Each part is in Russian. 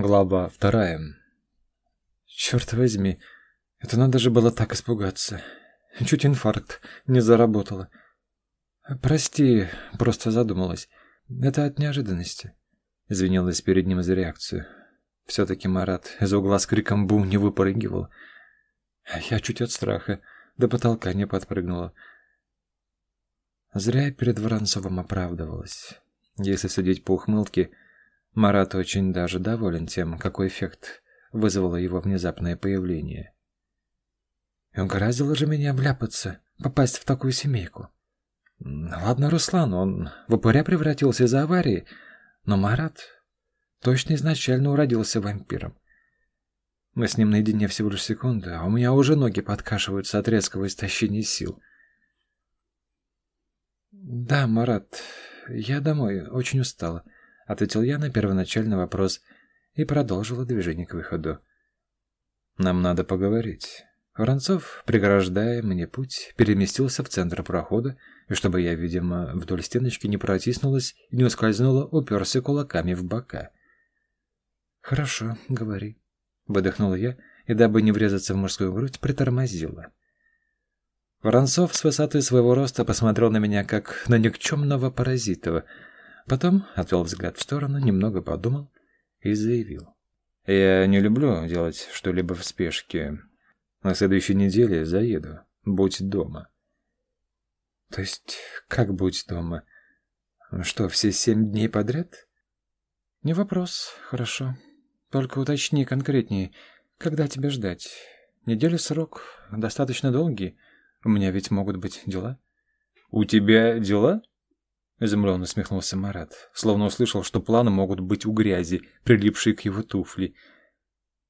Глава вторая. Черт возьми, это надо же было так испугаться. Чуть инфаркт не заработало. Прости, просто задумалась. Это от неожиданности. Извинилась перед ним за реакцию. Все-таки Марат из угла с криком «бум» не выпрыгивал. Я чуть от страха до потолка не подпрыгнула. Зря я перед Воронцовым оправдывалась. Если судить по ухмылке, Марат очень даже доволен тем, какой эффект вызвало его внезапное появление. Угораздило же меня вляпаться, попасть в такую семейку. Ладно, Руслан, он в упыря превратился из-за аварии, но Марат точно изначально уродился вампиром. Мы с ним наедине всего лишь секунду, а у меня уже ноги подкашиваются от резкого истощения сил. «Да, Марат, я домой, очень устала», — ответил я на первоначальный вопрос и продолжила движение к выходу. «Нам надо поговорить». Воронцов, преграждая мне путь, переместился в центр прохода, и чтобы я, видимо, вдоль стеночки не протиснулась и не ускользнула, уперся кулаками в бока. «Хорошо, говори», — выдохнула я, и, дабы не врезаться в мужскую грудь, притормозила. Воронцов с высоты своего роста посмотрел на меня, как на никчемного паразитова, потом отвел взгляд в сторону, немного подумал и заявил. «Я не люблю делать что-либо в спешке. На следующей неделе заеду. Будь дома». «То есть как будь дома? Что, все семь дней подряд?» «Не вопрос, хорошо. Только уточни конкретнее, когда тебя ждать. Неделя срок достаточно долгий. У меня ведь могут быть дела». «У тебя дела?» Изумленно усмехнулся Марат, словно услышал, что планы могут быть у грязи, прилипшей к его туфли.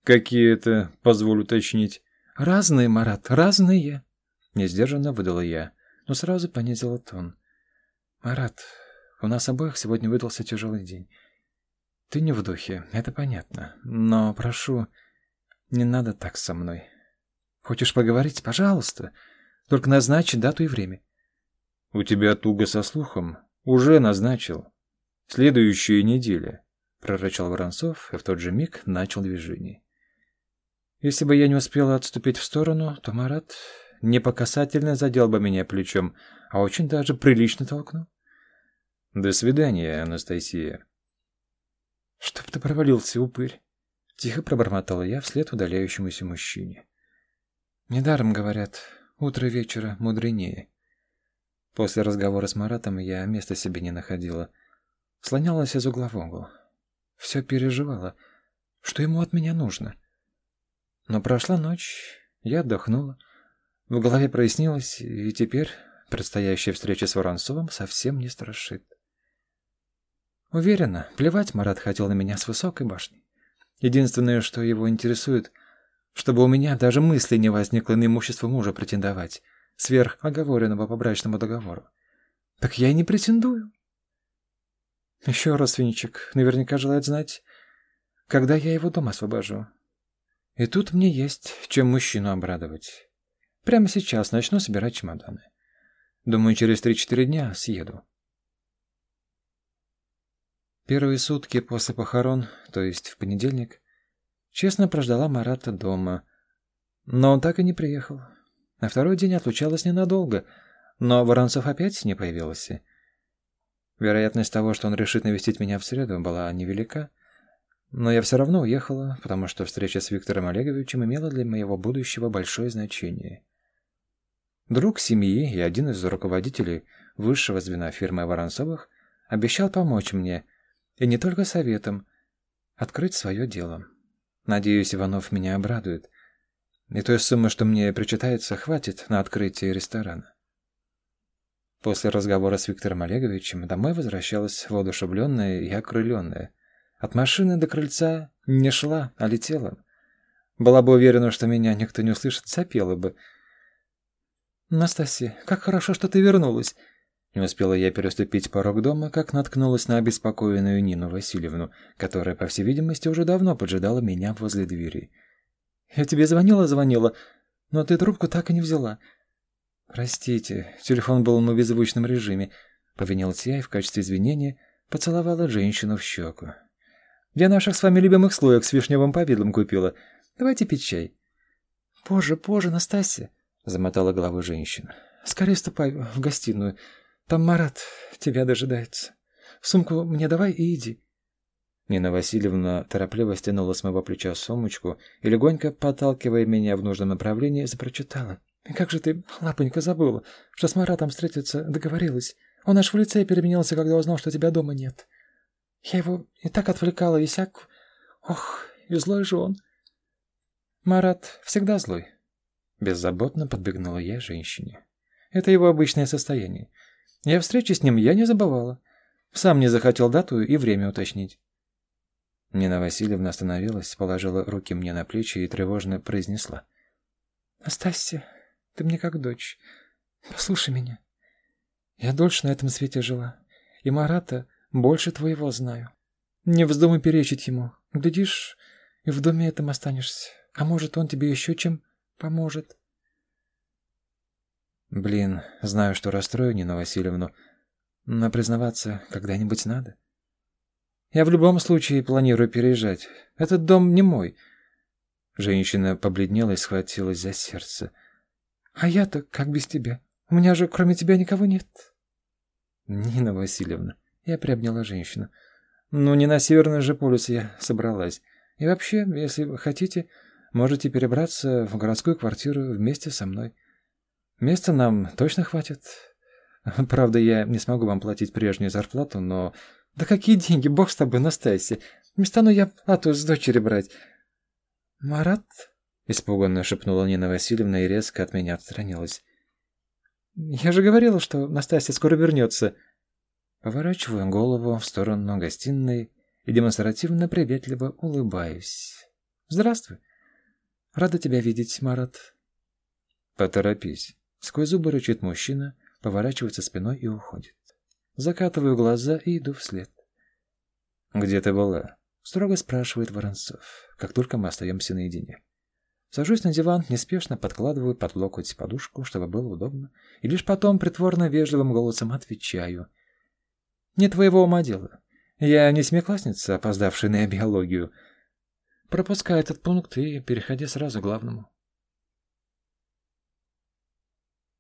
«Какие это, позволю уточнить?» «Разные, Марат, разные!» Несдержанно выдала я, но сразу понизила тон. «Марат, у нас обоих сегодня выдался тяжелый день. Ты не в духе, это понятно, но прошу, не надо так со мной. Хочешь поговорить? Пожалуйста, только назначь дату и время». «У тебя туго со слухом?» «Уже назначил. Следующая неделя», — прорычал Воронцов и в тот же миг начал движение. Если бы я не успела отступить в сторону, то Марат не по касательно задел бы меня плечом, а очень даже прилично толкнул. «До свидания, Анастасия». «Чтоб ты провалился, упырь!» — тихо пробормотала я вслед удаляющемуся мужчине. «Недаром говорят, утро вечера мудренее». После разговора с Маратом я места себе не находила. Слонялась из угла в угол. Все переживала, что ему от меня нужно. Но прошла ночь, я отдохнула. В голове прояснилось, и теперь предстоящая встреча с Воронцовым совсем не страшит. Уверена, плевать Марат хотел на меня с высокой башни. Единственное, что его интересует, чтобы у меня даже мысли не возникло на имущество мужа претендовать — сверх оговоренного по брачному договору. Так я и не претендую. Еще родственничек наверняка желает знать, когда я его дом освобожу. И тут мне есть чем мужчину обрадовать. Прямо сейчас начну собирать чемоданы. Думаю, через три-четыре дня съеду. Первые сутки после похорон, то есть в понедельник, честно прождала Марата дома, но он так и не приехал. На второй день отлучалась ненадолго, но Воронцов опять не появился. Вероятность того, что он решит навестить меня в среду, была невелика. Но я все равно уехала, потому что встреча с Виктором Олеговичем имела для моего будущего большое значение. Друг семьи и один из руководителей высшего звена фирмы Воронцовых обещал помочь мне, и не только советом, открыть свое дело. Надеюсь, Иванов меня обрадует. И той суммы, что мне причитается, хватит на открытие ресторана. После разговора с Виктором Олеговичем домой возвращалась воодушевленная и окрыленная. От машины до крыльца не шла, а летела. Была бы уверена, что меня никто не услышит, запела бы. «Настасья, как хорошо, что ты вернулась!» Не успела я переступить порог дома, как наткнулась на обеспокоенную Нину Васильевну, которая, по всей видимости, уже давно поджидала меня возле двери. Я тебе звонила-звонила, но ты трубку так и не взяла. Простите, телефон был на беззвучном режиме. Повинилась я и в качестве извинения поцеловала женщину в щеку. Я наших с вами любимых слоек с вишневым повидлом купила. Давайте пить чай». «Позже, позже, Настасья», — замотала головой женщина. «Скорее ступай в гостиную. Там Марат тебя дожидается. Сумку мне давай и иди». Нина Васильевна торопливо стянула с моего плеча сумочку и, легонько подталкивая меня в нужном направлении, запрочитала. «Как же ты, лапонька, забыла, что с Маратом встретиться договорилась. Он аж в лице переменился, когда узнал, что тебя дома нет. Я его и так отвлекала, и сяк... Ох, и злой же он». «Марат всегда злой», — беззаботно подбегнула я женщине. «Это его обычное состояние. Я встречи с ним я не забывала. Сам не захотел дату и время уточнить». Нина Васильевна остановилась, положила руки мне на плечи и тревожно произнесла. «Настасья, ты мне как дочь. Послушай меня. Я дольше на этом свете жила, и Марата больше твоего знаю. Не вздумай перечить ему. Глядишь, и в доме этом останешься. А может, он тебе еще чем поможет». Блин, знаю, что расстрою Нину Васильевну, но признаваться когда-нибудь надо. Я в любом случае планирую переезжать. Этот дом не мой. Женщина побледнела и схватилась за сердце. А я-то как без тебя? У меня же кроме тебя никого нет. Нина Васильевна, я приобняла женщину. Ну, не на Северный же полюс я собралась. И вообще, если вы хотите, можете перебраться в городскую квартиру вместе со мной. Места нам точно хватит. Правда, я не смогу вам платить прежнюю зарплату, но «Да какие деньги, бог с тобой, Настасья! Не стану я плату с дочери брать!» «Марат?» — испуганно шепнула Нина Васильевна и резко от меня отстранилась. «Я же говорила, что Настасья скоро вернется!» Поворачиваю голову в сторону гостиной и демонстративно приветливо улыбаюсь. «Здравствуй! Рада тебя видеть, Марат!» «Поторопись!» — сквозь зубы рычит мужчина, поворачивается спиной и уходит. Закатываю глаза и иду вслед. «Где ты была?» — строго спрашивает Воронцов, как только мы остаемся наедине. Сажусь на диван, неспешно подкладываю под локоть подушку, чтобы было удобно, и лишь потом притворно вежливым голосом отвечаю. «Не твоего ума дело. Я не семиклассница, опоздавшая на биологию. Пропускай этот пункт и переходи сразу к главному».